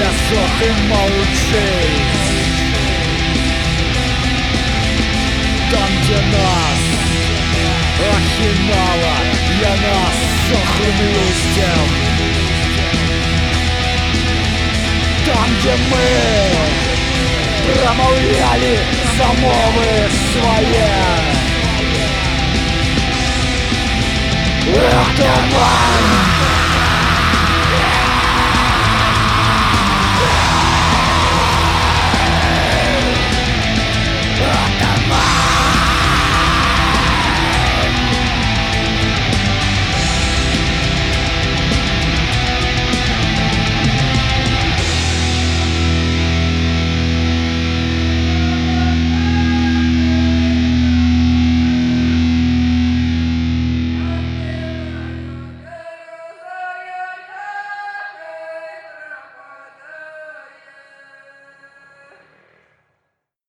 Я в и молчей Там, где нас Ахинала, я нас сохран листьев. Там, где мы промовляли замовы свои. Это вам